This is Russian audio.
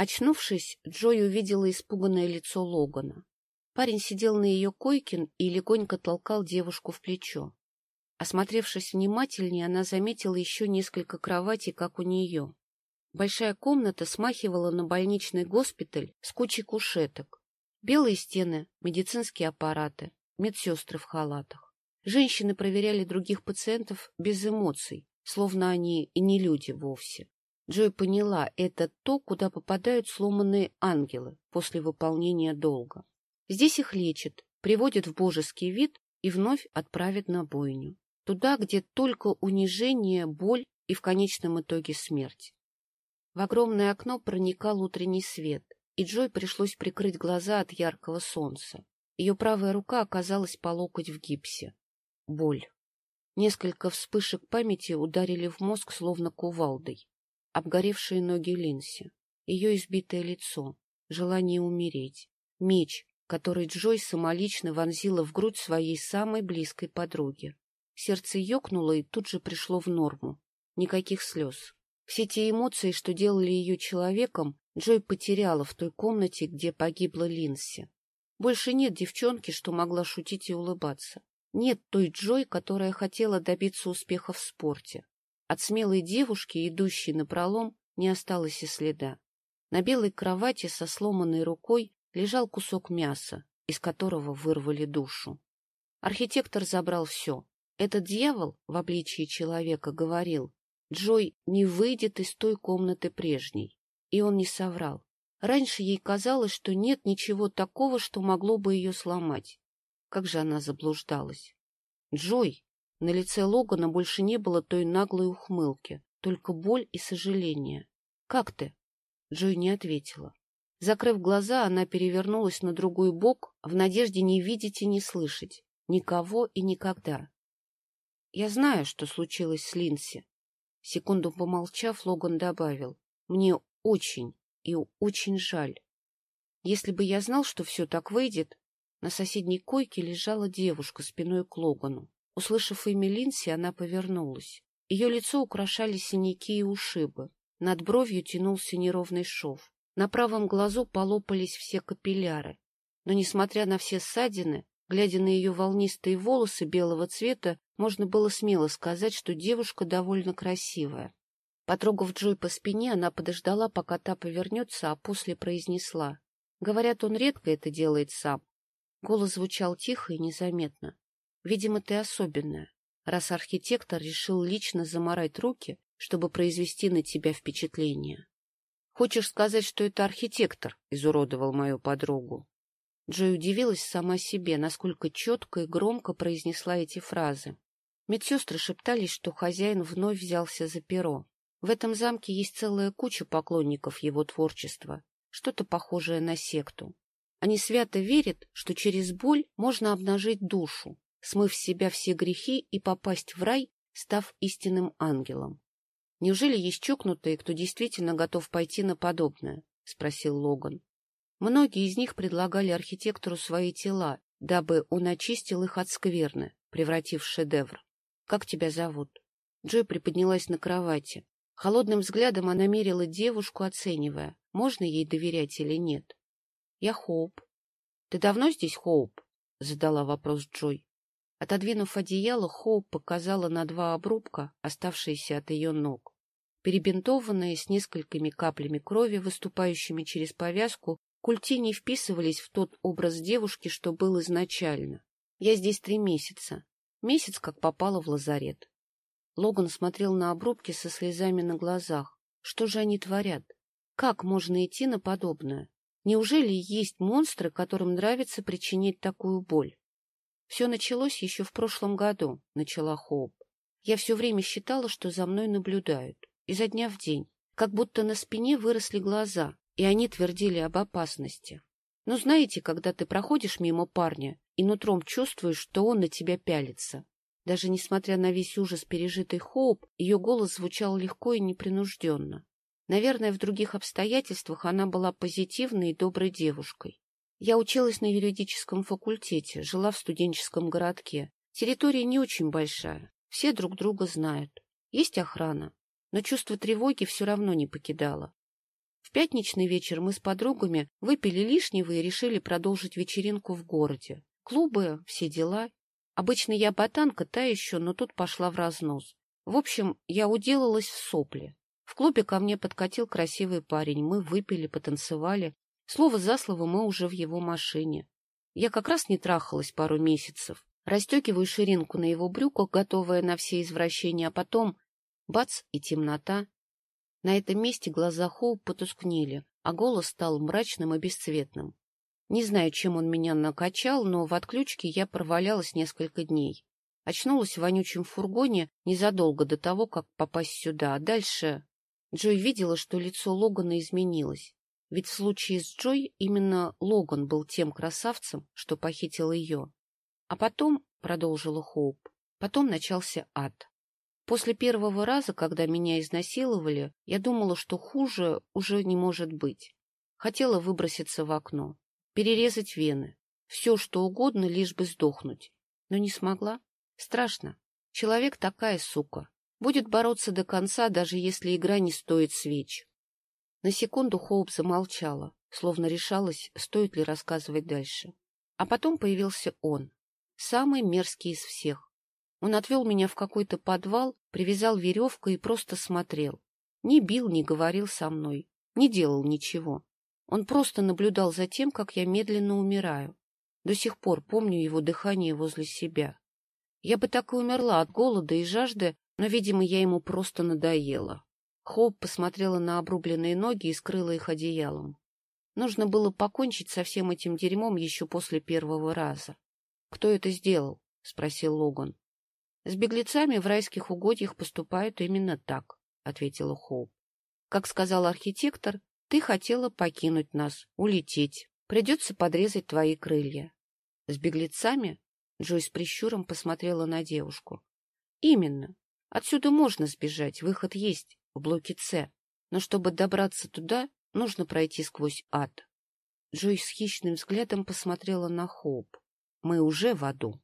Очнувшись, Джой увидела испуганное лицо Логана. Парень сидел на ее койке и легонько толкал девушку в плечо. Осмотревшись внимательнее, она заметила еще несколько кроватей, как у нее. Большая комната смахивала на больничный госпиталь с кучей кушеток. Белые стены, медицинские аппараты, медсестры в халатах. Женщины проверяли других пациентов без эмоций, словно они и не люди вовсе. Джой поняла, это то, куда попадают сломанные ангелы после выполнения долга. Здесь их лечат, приводят в божеский вид и вновь отправят на бойню. Туда, где только унижение, боль и в конечном итоге смерть. В огромное окно проникал утренний свет, и Джой пришлось прикрыть глаза от яркого солнца. Ее правая рука оказалась по локоть в гипсе. Боль. Несколько вспышек памяти ударили в мозг, словно кувалдой. Обгоревшие ноги Линси, ее избитое лицо, желание умереть, меч, который Джой самолично вонзила в грудь своей самой близкой подруги. Сердце ёкнуло и тут же пришло в норму. Никаких слез. Все те эмоции, что делали ее человеком, Джой потеряла в той комнате, где погибла Линси. Больше нет девчонки, что могла шутить и улыбаться. Нет той Джой, которая хотела добиться успеха в спорте. От смелой девушки, идущей на пролом, не осталось и следа. На белой кровати со сломанной рукой лежал кусок мяса, из которого вырвали душу. Архитектор забрал все этот дьявол в обличии человека говорил, Джой не выйдет из той комнаты прежней. И он не соврал. Раньше ей казалось, что нет ничего такого, что могло бы ее сломать. Как же она заблуждалась. Джой! На лице Логана больше не было той наглой ухмылки, только боль и сожаление. «Как ты?» Джой не ответила. Закрыв глаза, она перевернулась на другой бок в надежде не видеть и не слышать. Никого и никогда. Я знаю, что случилось с Линси. Секунду помолчав, Логан добавил. Мне очень и очень жаль. Если бы я знал, что все так выйдет... На соседней койке лежала девушка спиной к Логану. Услышав имя Линси, она повернулась. Ее лицо украшали синяки и ушибы. Над бровью тянулся неровный шов. На правом глазу полопались все капилляры. Но, несмотря на все ссадины, глядя на ее волнистые волосы белого цвета, можно было смело сказать, что девушка довольно красивая. Потрогав Джой по спине, она подождала, пока та повернется, а после произнесла. Говорят, он редко это делает сам. Голос звучал тихо и незаметно. Видимо, ты особенная, раз архитектор решил лично заморать руки, чтобы произвести на тебя впечатление. Хочешь сказать, что это архитектор изуродовал мою подругу? Джой удивилась сама себе, насколько четко и громко произнесла эти фразы. Медсестры шептались, что хозяин вновь взялся за перо. В этом замке есть целая куча поклонников его творчества, что-то похожее на секту. Они свято верят, что через боль можно обнажить душу, смыв с себя все грехи и попасть в рай, став истинным ангелом. — Неужели есть чокнутые, кто действительно готов пойти на подобное? — спросил Логан. Многие из них предлагали архитектору свои тела, дабы он очистил их от скверны, превратив в шедевр. Как тебя зовут? Джой приподнялась на кровати. Холодным взглядом она мерила девушку, оценивая, можно ей доверять или нет. — Я Хоуп. — Ты давно здесь, Хоуп? — задала вопрос Джой. Отодвинув одеяло, Хоуп показала на два обрубка, оставшиеся от ее ног. Перебинтованные, с несколькими каплями крови, выступающими через повязку, культи не вписывались в тот образ девушки, что был изначально. Я здесь три месяца. Месяц как попала в лазарет. Логан смотрел на обрубки со слезами на глазах. Что же они творят? Как можно идти на подобное? Неужели есть монстры, которым нравится причинить такую боль? Все началось еще в прошлом году, начала Хоуп. Я все время считала, что за мной наблюдают. Изо дня в день. Как будто на спине выросли глаза, и они твердили об опасности. Но знаете, когда ты проходишь мимо парня, и нутром чувствуешь, что он на тебя пялится. Даже несмотря на весь ужас пережитый Хоуп, ее голос звучал легко и непринужденно. Наверное, в других обстоятельствах она была позитивной и доброй девушкой. Я училась на юридическом факультете, жила в студенческом городке. Территория не очень большая, все друг друга знают. Есть охрана, но чувство тревоги все равно не покидало. В пятничный вечер мы с подругами выпили лишнего и решили продолжить вечеринку в городе. Клубы, все дела. Обычно я ботанка та еще, но тут пошла в разнос. В общем, я уделалась в сопли. В клубе ко мне подкатил красивый парень. Мы выпили, потанцевали. Слово за слово мы уже в его машине. Я как раз не трахалась пару месяцев. Растекиваю ширинку на его брюках, готовая на все извращения, а потом — бац и темнота. На этом месте глаза Хоуп потускнели, а голос стал мрачным и бесцветным. Не знаю, чем он меня накачал, но в отключке я провалялась несколько дней. Очнулась в вонючем фургоне незадолго до того, как попасть сюда, а дальше... Джой видела, что лицо Логана изменилось. Ведь в случае с Джой именно Логан был тем красавцем, что похитил ее. А потом, — продолжила Хоуп, — потом начался ад. После первого раза, когда меня изнасиловали, я думала, что хуже уже не может быть. Хотела выброситься в окно, перерезать вены, все что угодно, лишь бы сдохнуть. Но не смогла. Страшно. Человек такая сука. Будет бороться до конца, даже если игра не стоит свеч. На секунду Хоуп замолчала, словно решалась, стоит ли рассказывать дальше. А потом появился он, самый мерзкий из всех. Он отвел меня в какой-то подвал, привязал веревкой и просто смотрел. Не бил, не говорил со мной, не делал ничего. Он просто наблюдал за тем, как я медленно умираю. До сих пор помню его дыхание возле себя. Я бы так и умерла от голода и жажды, но, видимо, я ему просто надоела. Хоуп посмотрела на обрубленные ноги и скрыла их одеялом. Нужно было покончить со всем этим дерьмом еще после первого раза. — Кто это сделал? — спросил Логан. — С беглецами в райских угодьях поступают именно так, — ответила Хоуп. — Как сказал архитектор, ты хотела покинуть нас, улететь. Придется подрезать твои крылья. — С беглецами? Джой с прищуром посмотрела на девушку. — Именно. Отсюда можно сбежать, выход есть, в блоке С. Но чтобы добраться туда, нужно пройти сквозь ад. Джой с хищным взглядом посмотрела на Хоуп. — Мы уже в аду.